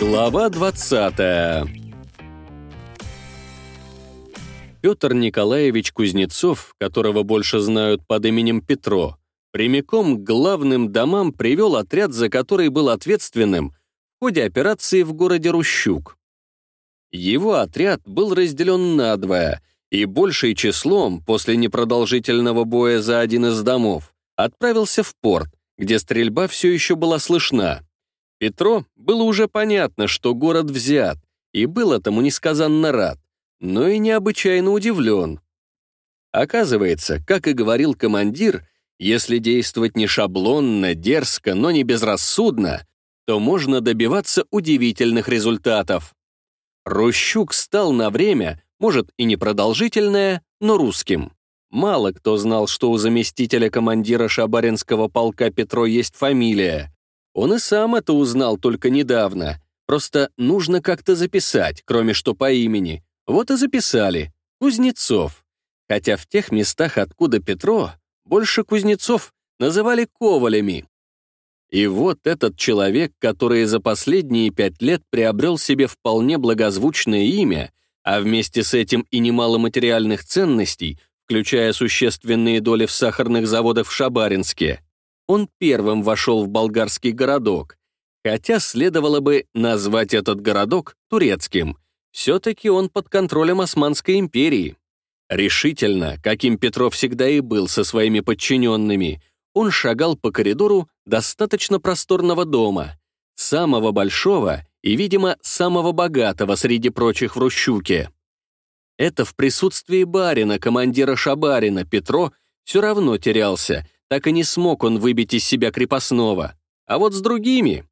Глава 20 Петр Николаевич Кузнецов, которого больше знают под именем Петро, прямиком к главным домам привел отряд, за который был ответственным в ходе операции в городе Рущук. Его отряд был разделен надвое, и большей числом, после непродолжительного боя за один из домов, отправился в порт, где стрельба все еще была слышна. Петро было уже понятно, что город взят, и был этому несказанно рад, но и необычайно удивлен. Оказывается, как и говорил командир, если действовать не шаблонно, дерзко, но не безрассудно, то можно добиваться удивительных результатов. Рущук стал на время, может и непродолжительное, но русским. Мало кто знал, что у заместителя командира Шабаринского полка Петро есть фамилия. Он и сам это узнал только недавно. Просто нужно как-то записать, кроме что по имени. Вот и записали. Кузнецов. Хотя в тех местах, откуда Петро, больше кузнецов называли ковалями. И вот этот человек, который за последние пять лет приобрел себе вполне благозвучное имя, а вместе с этим и немало материальных ценностей, включая существенные доли в сахарных заводах в Шабаринске, он первым вошел в болгарский городок, хотя следовало бы назвать этот городок турецким. Все-таки он под контролем Османской империи. Решительно, каким Петров всегда и был со своими подчиненными, он шагал по коридору достаточно просторного дома, самого большого и, видимо, самого богатого среди прочих в Рущуке. Это в присутствии барина, командира Шабарина, Петро все равно терялся, так и не смог он выбить из себя крепостного. А вот с другими,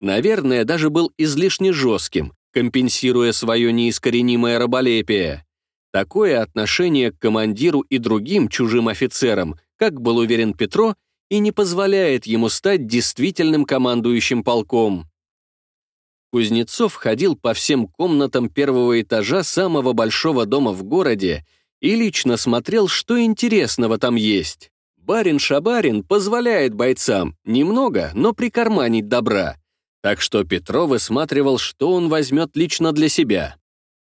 наверное, даже был излишне жестким, компенсируя свое неискоренимое раболепие. Такое отношение к командиру и другим чужим офицерам, как был уверен Петро, и не позволяет ему стать действительным командующим полком. Кузнецов ходил по всем комнатам первого этажа самого большого дома в городе и лично смотрел, что интересного там есть. Барин Шабарин позволяет бойцам немного, но прикарманить добра. Так что Петров высматривал, что он возьмет лично для себя.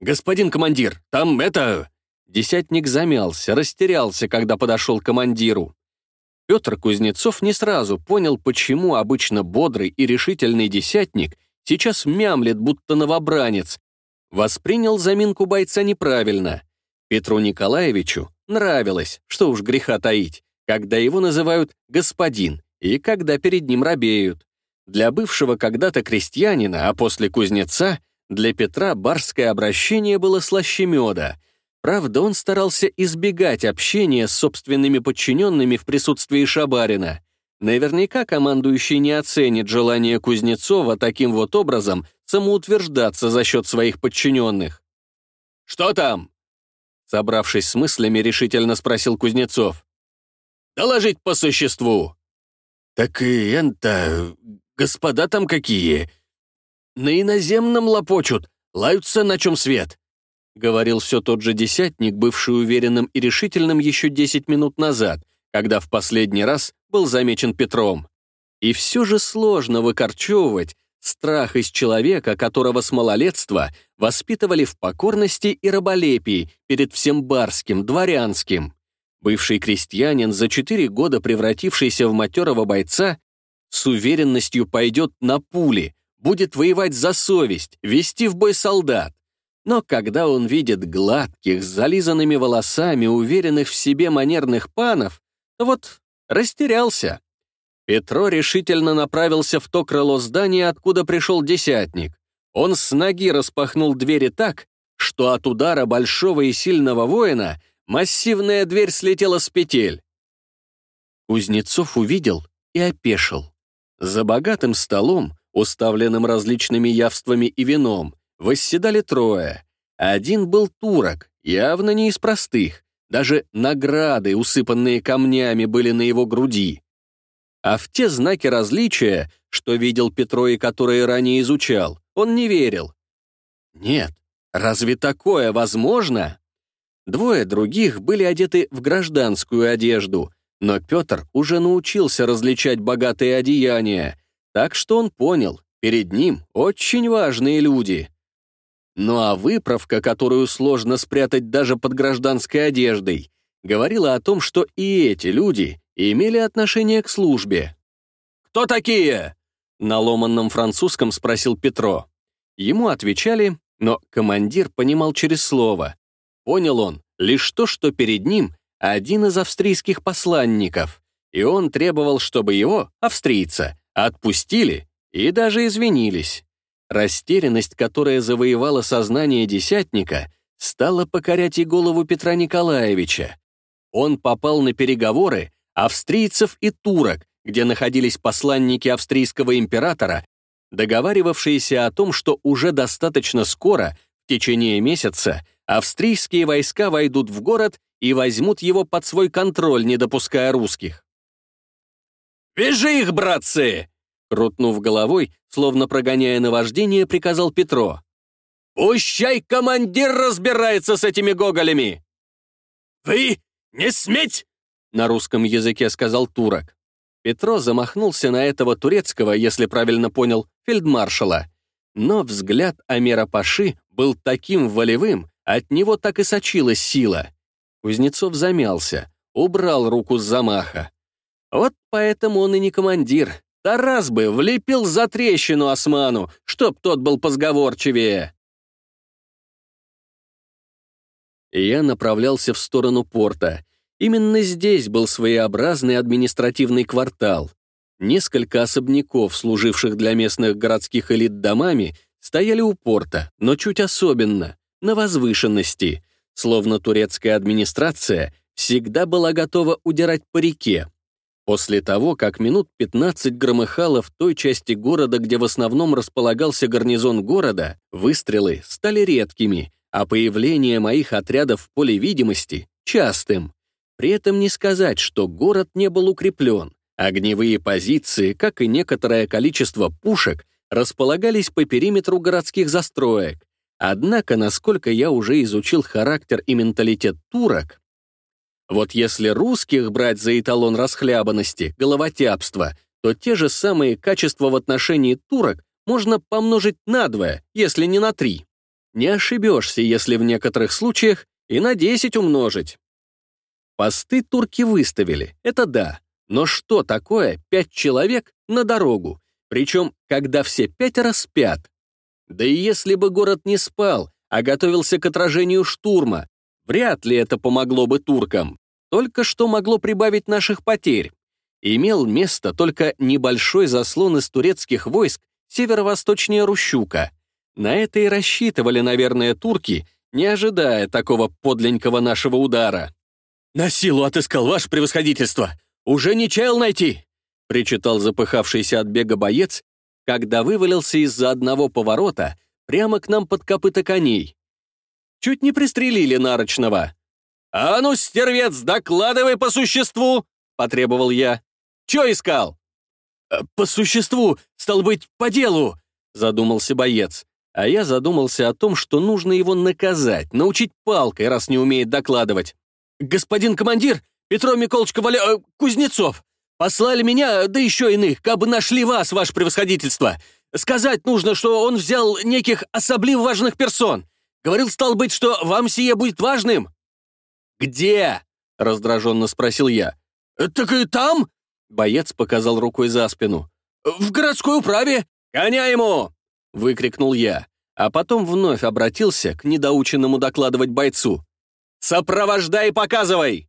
«Господин командир, там это...» Десятник замялся, растерялся, когда подошел к командиру. Петр Кузнецов не сразу понял, почему обычно бодрый и решительный десятник сейчас мямлет, будто новобранец. Воспринял заминку бойца неправильно. Петру Николаевичу нравилось, что уж греха таить когда его называют «господин» и когда перед ним робеют. Для бывшего когда-то крестьянина, а после кузнеца, для Петра барское обращение было слаще меда. Правда, он старался избегать общения с собственными подчиненными в присутствии Шабарина. Наверняка командующий не оценит желание Кузнецова таким вот образом самоутверждаться за счет своих подчиненных. «Что там?» Собравшись с мыслями, решительно спросил Кузнецов. Доложить по существу!» «Так и это... господа там какие? На иноземном лопочут, лаются на чем свет!» Говорил все тот же десятник, бывший уверенным и решительным еще десять минут назад, когда в последний раз был замечен Петром. И все же сложно выкорчевывать страх из человека, которого с малолетства воспитывали в покорности и раболепии перед всем барским, дворянским. Бывший крестьянин, за четыре года превратившийся в матерого бойца, с уверенностью пойдет на пули, будет воевать за совесть, вести в бой солдат. Но когда он видит гладких, с зализанными волосами, уверенных в себе манерных панов, вот растерялся. Петро решительно направился в то крыло здания, откуда пришел десятник. Он с ноги распахнул двери так, что от удара большого и сильного воина Массивная дверь слетела с петель. Кузнецов увидел и опешил. За богатым столом, уставленным различными явствами и вином, восседали трое. Один был турок, явно не из простых. Даже награды, усыпанные камнями, были на его груди. А в те знаки различия, что видел Петро и которые ранее изучал, он не верил. Нет, разве такое возможно? Двое других были одеты в гражданскую одежду, но Петр уже научился различать богатые одеяния, Так что он понял, перед ним очень важные люди. Ну а выправка, которую сложно спрятать даже под гражданской одеждой, говорила о том, что и эти люди имели отношение к службе. «Кто такие?» — на ломанном французском спросил Петро. Ему отвечали, но командир понимал через слово. Понял он лишь то, что перед ним один из австрийских посланников, и он требовал, чтобы его, австрийца, отпустили и даже извинились. Растерянность, которая завоевала сознание десятника, стала покорять и голову Петра Николаевича. Он попал на переговоры австрийцев и турок, где находились посланники австрийского императора, договаривавшиеся о том, что уже достаточно скоро, в течение месяца, австрийские войска войдут в город и возьмут его под свой контроль, не допуская русских. «Вяжи их, братцы!» Крутнув головой, словно прогоняя наваждение, приказал Петро. «Пущай командир разбирается с этими гоголями!» «Вы не сметь!» — на русском языке сказал турок. Петро замахнулся на этого турецкого, если правильно понял, фельдмаршала. Но взгляд Амера Паши был таким волевым, от него так и сочилась сила. Кузнецов замялся, убрал руку с замаха. Вот поэтому он и не командир, Тарас бы влепил за трещину осману, чтоб тот был позговорчивее. Я направлялся в сторону порта. Именно здесь был своеобразный административный квартал. Несколько особняков, служивших для местных городских элит домами, стояли у порта, но чуть особенно, на возвышенности, словно турецкая администрация всегда была готова удирать по реке, После того, как минут 15 громыхало в той части города, где в основном располагался гарнизон города, выстрелы стали редкими, а появление моих отрядов в поле видимости — частым. При этом не сказать, что город не был укреплен. Огневые позиции, как и некоторое количество пушек, располагались по периметру городских застроек. Однако, насколько я уже изучил характер и менталитет турок, вот если русских брать за эталон расхлябанности, головотяпства, то те же самые качества в отношении турок можно помножить на двое, если не на три. Не ошибешься, если в некоторых случаях и на 10 умножить. Посты турки выставили, это да. Но что такое пять человек на дорогу? Причем, когда все пятеро спят. Да и если бы город не спал, а готовился к отражению штурма, Вряд ли это помогло бы туркам. Только что могло прибавить наших потерь. Имел место только небольшой заслон из турецких войск северо-восточнее Рущука. На это и рассчитывали, наверное, турки, не ожидая такого подленького нашего удара. «На силу отыскал ваше превосходительство! Уже не чаял найти!» — причитал запыхавшийся от бега боец, когда вывалился из-за одного поворота прямо к нам под копыта коней. Чуть не пристрелили нарочного. «А ну, стервец, докладывай по существу!» — потребовал я. «Чё искал?» «Э, «По существу, стал быть, по делу», — задумался боец. А я задумался о том, что нужно его наказать, научить палкой, раз не умеет докладывать. «Господин командир, Петро Миколочка Валя... Э, Кузнецов, послали меня, да еще иных, как бы нашли вас, ваше превосходительство. Сказать нужно, что он взял неких особливо важных персон. Говорил, стал быть, что вам сие будет важным?» «Где?» — раздраженно спросил я. «Так и там?» — боец показал рукой за спину. «В городской управе! Коня ему!» — выкрикнул я, а потом вновь обратился к недоученному докладывать бойцу. «Сопровождай и показывай!»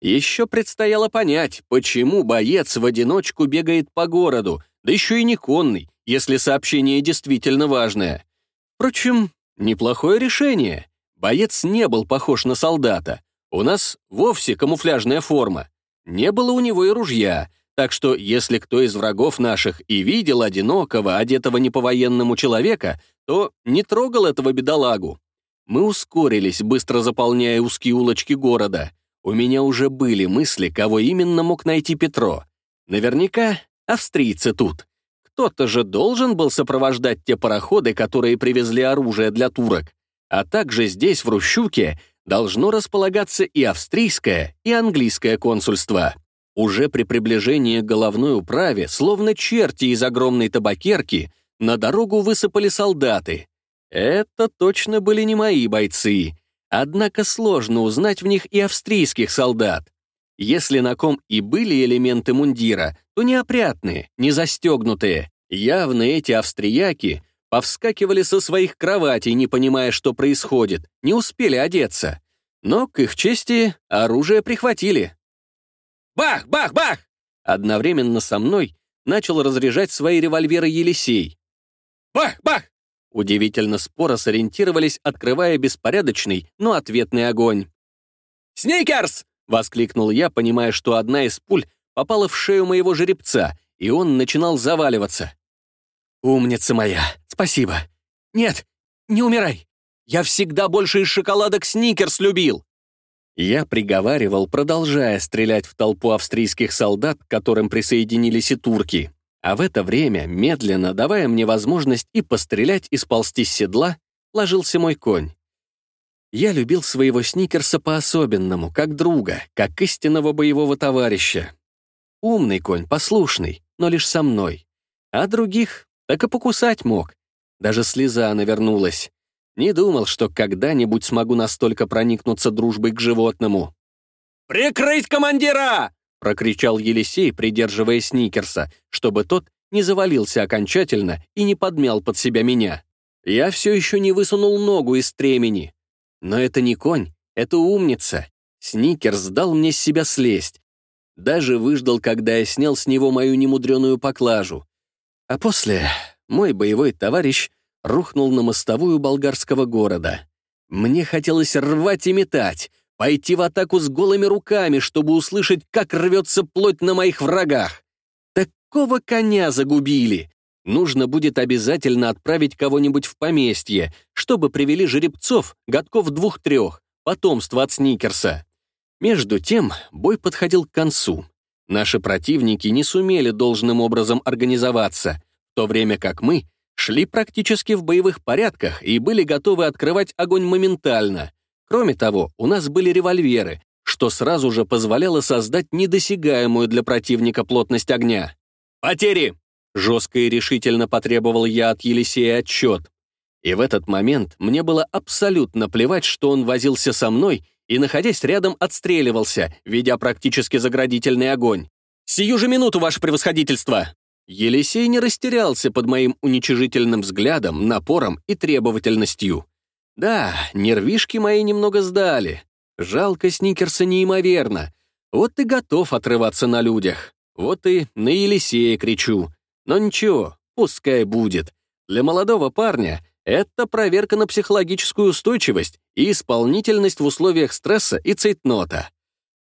Еще предстояло понять, почему боец в одиночку бегает по городу, да еще и не конный, если сообщение действительно важное. Впрочем, неплохое решение. Боец не был похож на солдата. У нас вовсе камуфляжная форма. Не было у него и ружья, так что если кто из врагов наших и видел одинокого, одетого не по-военному человека, то не трогал этого бедолагу. Мы ускорились, быстро заполняя узкие улочки города. У меня уже были мысли, кого именно мог найти Петро. Наверняка австрийцы тут. Кто-то же должен был сопровождать те пароходы, которые привезли оружие для турок. А также здесь, в Рущуке, должно располагаться и австрийское, и английское консульство. Уже при приближении к головной управе, словно черти из огромной табакерки, на дорогу высыпали солдаты. Это точно были не мои бойцы, однако сложно узнать в них и австрийских солдат. Если на ком и были элементы мундира, то неопрятные, не застегнутые. Явно эти австрияки повскакивали со своих кроватей, не понимая, что происходит, не успели одеться. Но, к их чести, оружие прихватили. «Бах! Бах! Бах!» Одновременно со мной начал разряжать свои револьверы Елисей. «Бах! Бах!» Удивительно споро сориентировались, открывая беспорядочный, но ответный огонь. «Сникерс!» — воскликнул я, понимая, что одна из пуль попала в шею моего жеребца, и он начинал заваливаться. «Умница моя, спасибо. Нет, не умирай. Я всегда больше из шоколадок Сникерс любил». Я приговаривал, продолжая стрелять в толпу австрийских солдат, к которым присоединились и турки. А в это время, медленно, давая мне возможность и пострелять, и сползти с седла, ложился мой конь. Я любил своего Сникерса по-особенному, как друга, как истинного боевого товарища. Умный конь, послушный, но лишь со мной. А других так и покусать мог. Даже слеза навернулась. Не думал, что когда-нибудь смогу настолько проникнуться дружбой к животному. «Прикрыть командира!» — прокричал Елисей, придерживая Сникерса, чтобы тот не завалился окончательно и не подмял под себя меня. Я все еще не высунул ногу из стремени. Но это не конь, это умница. Сникерс дал мне с себя слезть, даже выждал, когда я снял с него мою немудреную поклажу. А после мой боевой товарищ рухнул на мостовую болгарского города. Мне хотелось рвать и метать, пойти в атаку с голыми руками, чтобы услышать, как рвется плоть на моих врагах. Такого коня загубили. Нужно будет обязательно отправить кого-нибудь в поместье, чтобы привели жеребцов, годков двух-трех, потомство от Сникерса. Между тем бой подходил к концу. Наши противники не сумели должным образом организоваться, в то время как мы шли практически в боевых порядках и были готовы открывать огонь моментально. Кроме того, у нас были револьверы, что сразу же позволяло создать недосягаемую для противника плотность огня. «Потери!» — жестко и решительно потребовал я от Елисея отчет. И в этот момент мне было абсолютно плевать, что он возился со мной и, находясь рядом, отстреливался, ведя практически заградительный огонь. «Сию же минуту, ваше превосходительство!» Елисей не растерялся под моим уничижительным взглядом, напором и требовательностью. Да, нервишки мои немного сдали. Жалко Сникерса неимоверно. Вот и готов отрываться на людях. Вот и на Елисея кричу. Но ничего, пускай будет. Для молодого парня это проверка на психологическую устойчивость и исполнительность в условиях стресса и цейтнота.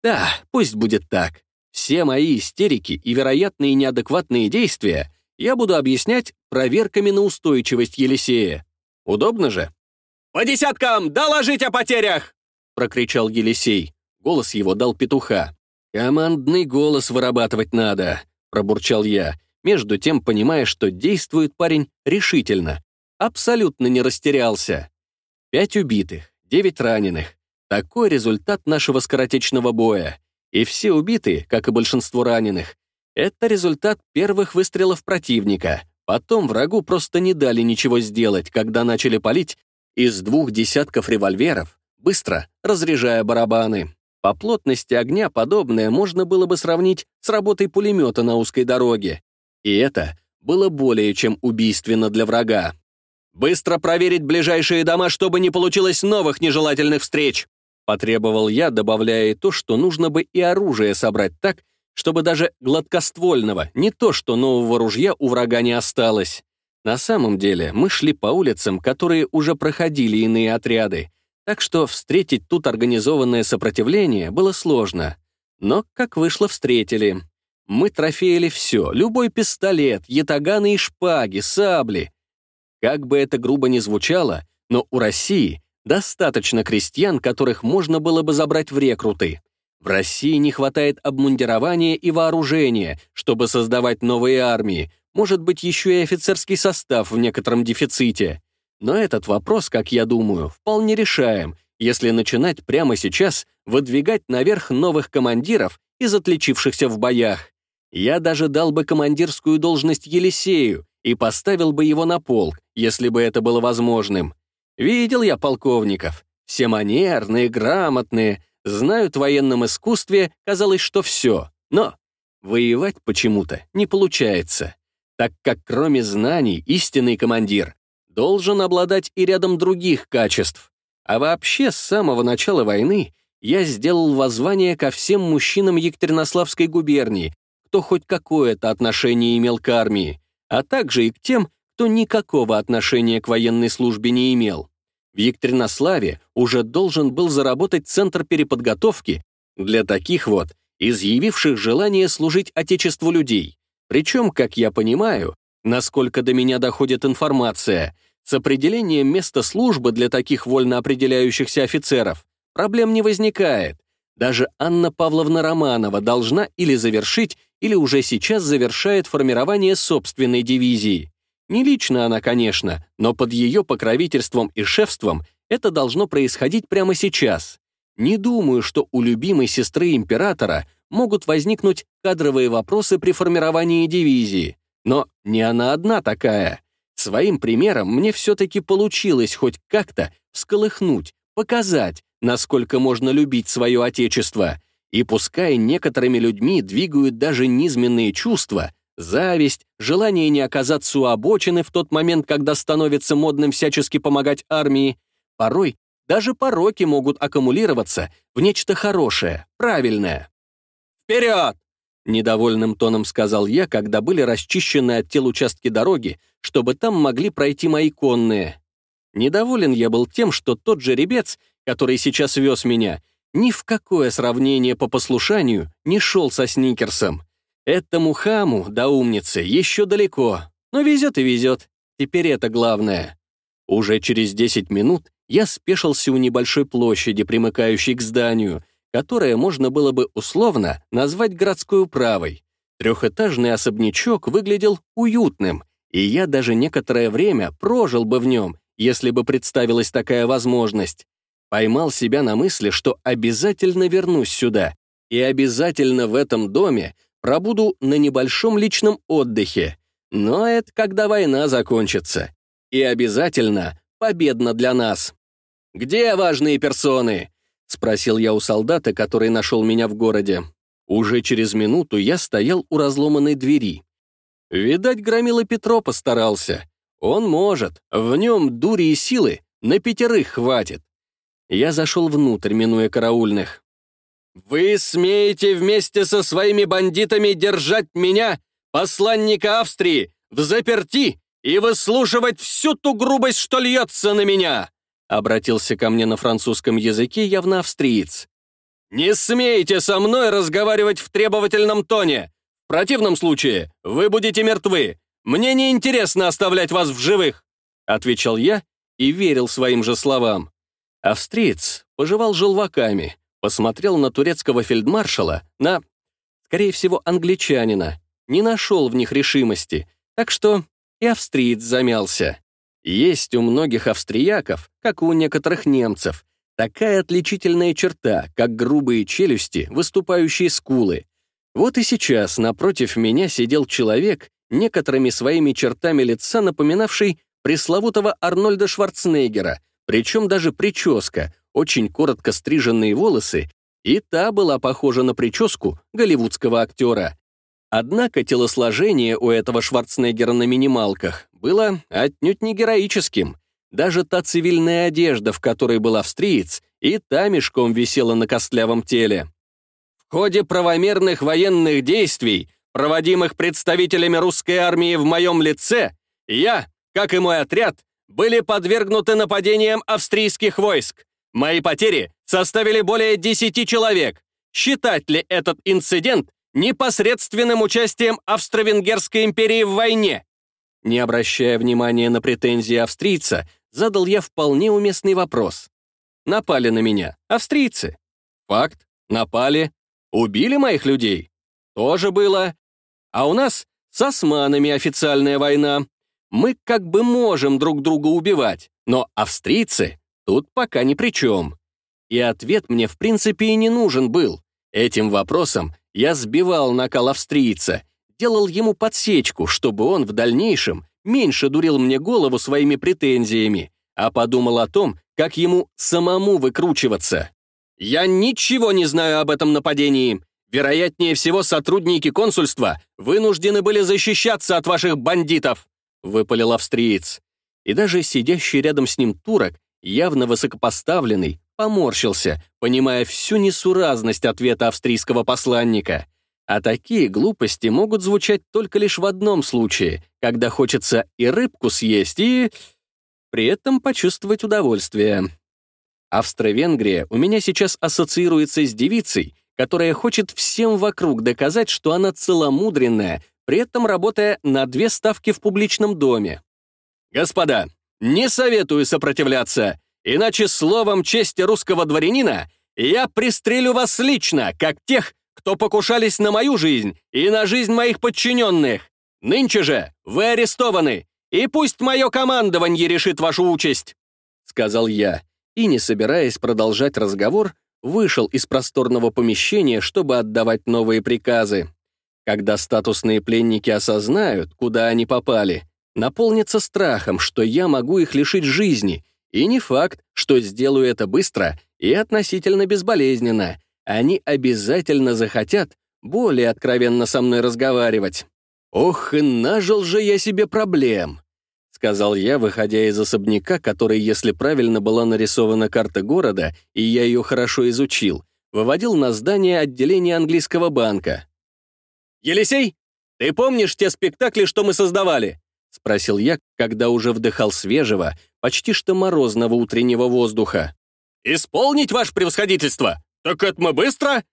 Да, пусть будет так. Все мои истерики и вероятные неадекватные действия я буду объяснять проверками на устойчивость Елисея. Удобно же? «По десяткам доложить о потерях!» — прокричал Елисей. Голос его дал петуха. «Командный голос вырабатывать надо», — пробурчал я, между тем понимая, что действует парень решительно, абсолютно не растерялся. Пять убитых, девять раненых. Такой результат нашего скоротечного боя. И все убитые, как и большинство раненых, это результат первых выстрелов противника. Потом врагу просто не дали ничего сделать, когда начали палить из двух десятков револьверов, быстро разряжая барабаны. По плотности огня подобное можно было бы сравнить с работой пулемета на узкой дороге. И это было более чем убийственно для врага. «Быстро проверить ближайшие дома, чтобы не получилось новых нежелательных встреч!» Потребовал я, добавляя и то, что нужно бы и оружие собрать так, чтобы даже гладкоствольного, не то что нового ружья у врага не осталось. На самом деле мы шли по улицам, которые уже проходили иные отряды, так что встретить тут организованное сопротивление было сложно. Но, как вышло, встретили. Мы трофеяли все, любой пистолет, ятаганы и шпаги, сабли, как бы это грубо ни звучало, но у России достаточно крестьян, которых можно было бы забрать в рекруты. В России не хватает обмундирования и вооружения, чтобы создавать новые армии, может быть, еще и офицерский состав в некотором дефиците. Но этот вопрос, как я думаю, вполне решаем, если начинать прямо сейчас выдвигать наверх новых командиров из отличившихся в боях. Я даже дал бы командирскую должность Елисею и поставил бы его на полк, если бы это было возможным. Видел я полковников. Все манерные, грамотные, знают в военном искусстве, казалось, что все. Но воевать почему-то не получается, так как кроме знаний истинный командир должен обладать и рядом других качеств. А вообще, с самого начала войны я сделал воззвание ко всем мужчинам Екатеринославской губернии, кто хоть какое-то отношение имел к армии, а также и к тем, кто никакого отношения к военной службе не имел. В Екатеринославе уже должен был заработать центр переподготовки для таких вот, изъявивших желание служить Отечеству людей. Причем, как я понимаю, насколько до меня доходит информация, с определением места службы для таких вольно определяющихся офицеров проблем не возникает. Даже Анна Павловна Романова должна или завершить, или уже сейчас завершает формирование собственной дивизии. Не лично она, конечно, но под ее покровительством и шефством это должно происходить прямо сейчас. Не думаю, что у любимой сестры императора могут возникнуть кадровые вопросы при формировании дивизии. Но не она одна такая. Своим примером мне все-таки получилось хоть как-то всколыхнуть, показать, насколько можно любить свое отечество. И пускай некоторыми людьми двигают даже низменные чувства, зависть, желание не оказаться у обочины в тот момент, когда становится модным всячески помогать армии, порой даже пороки могут аккумулироваться в нечто хорошее, правильное. «Вперед!» — недовольным тоном сказал я, когда были расчищены от тел участки дороги, чтобы там могли пройти мои конные. Недоволен я был тем, что тот же ребец, который сейчас вез меня, ни в какое сравнение по послушанию не шел со Сникерсом. Этому хаму, да умнице, еще далеко, но везет и везет. Теперь это главное. Уже через 10 минут я спешился у небольшой площади, примыкающей к зданию, которое можно было бы условно назвать городской управой. Трехэтажный особнячок выглядел уютным, и я даже некоторое время прожил бы в нем, если бы представилась такая возможность. Поймал себя на мысли, что обязательно вернусь сюда, и обязательно в этом доме пробуду на небольшом личном отдыхе. Но это когда война закончится. И обязательно победно для нас. «Где важные персоны?» — спросил я у солдата, который нашел меня в городе. Уже через минуту я стоял у разломанной двери. Видать, громила Петро постарался. Он может, в нем дури и силы на пятерых хватит. Я зашел внутрь, минуя караульных. «Вы смеете вместе со своими бандитами держать меня, посланника Австрии, в заперти и выслушивать всю ту грубость, что льется на меня!» Обратился ко мне на французском языке явно австриец. «Не смейте со мной разговаривать в требовательном тоне! В противном случае вы будете мертвы! Мне не интересно оставлять вас в живых!» Отвечал я и верил своим же словам. Австриец пожевал желваками, посмотрел на турецкого фельдмаршала, на, скорее всего, англичанина, не нашел в них решимости, так что и австриец замялся. Есть у многих австрияков, как у некоторых немцев, такая отличительная черта, как грубые челюсти, выступающие скулы. Вот и сейчас напротив меня сидел человек, некоторыми своими чертами лица напоминавший пресловутого Арнольда Шварценеггера, причем даже прическа, очень коротко стриженные волосы, и та была похожа на прическу голливудского актера. Однако телосложение у этого Шварценеггера на минималках было отнюдь не героическим. Даже та цивильная одежда, в которой был австриец, и та мешком висела на костлявом теле. В ходе правомерных военных действий, проводимых представителями русской армии в моем лице, я, как и мой отряд, были подвергнуты нападениям австрийских войск. Мои потери составили более 10 человек. Считать ли этот инцидент непосредственным участием Австро-Венгерской империи в войне? Не обращая внимания на претензии австрийца, задал я вполне уместный вопрос. Напали на меня. Австрийцы. Факт. Напали. Убили моих людей. Тоже было. А у нас с османами официальная война мы как бы можем друг друга убивать, но австрийцы тут пока ни при чем. И ответ мне в принципе и не нужен был. Этим вопросом Я сбивал накал австрийца, делал ему подсечку, чтобы он в дальнейшем меньше дурил мне голову своими претензиями, а подумал о том, как ему самому выкручиваться. «Я ничего не знаю об этом нападении. Вероятнее всего, сотрудники консульства вынуждены были защищаться от ваших бандитов», — выпалил австриец. И даже сидящий рядом с ним турок, явно высокопоставленный, поморщился, понимая всю несуразность ответа австрийского посланника. А такие глупости могут звучать только лишь в одном случае, когда хочется и рыбку съесть, и при этом почувствовать удовольствие. Австро-Венгрия у меня сейчас ассоциируется с девицей, которая хочет всем вокруг доказать, что она целомудренная, при этом работая на две ставки в публичном доме. Господа, не советую сопротивляться, иначе словом чести русского дворянина я пристрелю вас лично, как тех, кто покушались на мою жизнь и на жизнь моих подчиненных. Нынче же вы арестованы, и пусть мое командование решит вашу участь», — сказал я, и, не собираясь продолжать разговор, вышел из просторного помещения, чтобы отдавать новые приказы. Когда статусные пленники осознают, куда они попали, наполнятся страхом, что я могу их лишить жизни, и не факт, что сделаю это быстро и относительно безболезненно. Они обязательно захотят более откровенно со мной разговаривать. Ох, и нажил же я себе проблем сказал я, выходя из особняка, который, если правильно была нарисована карта города, и я ее хорошо изучил, выводил на здание отделения английского банка. «Елисей, ты помнишь те спектакли, что мы создавали?» — спросил я, когда уже вдыхал свежего, почти что морозного утреннего воздуха. «Исполнить, ваше превосходительство? Так это мы быстро!»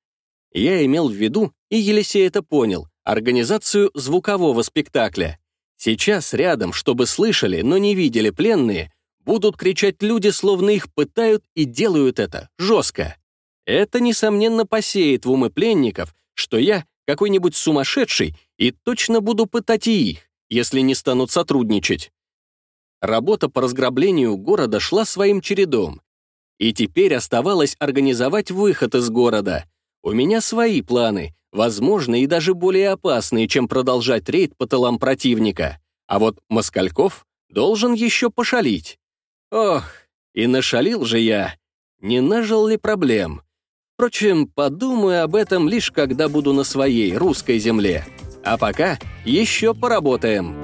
Я имел в виду, и Елисей это понял, организацию звукового спектакля. Сейчас рядом, чтобы слышали, но не видели пленные, будут кричать люди, словно их пытают и делают это жестко. Это, несомненно, посеет в умы пленников, что я какой-нибудь сумасшедший и точно буду пытать и их, если не станут сотрудничать. Работа по разграблению города шла своим чередом, и теперь оставалось организовать выход из города. У меня свои планы, возможно, и даже более опасные, чем продолжать рейд по тылам противника. А вот Москальков должен еще пошалить. Ох, и нашалил же я. Не нажил ли проблем? Впрочем, подумаю об этом лишь когда буду на своей русской земле. А пока еще поработаем.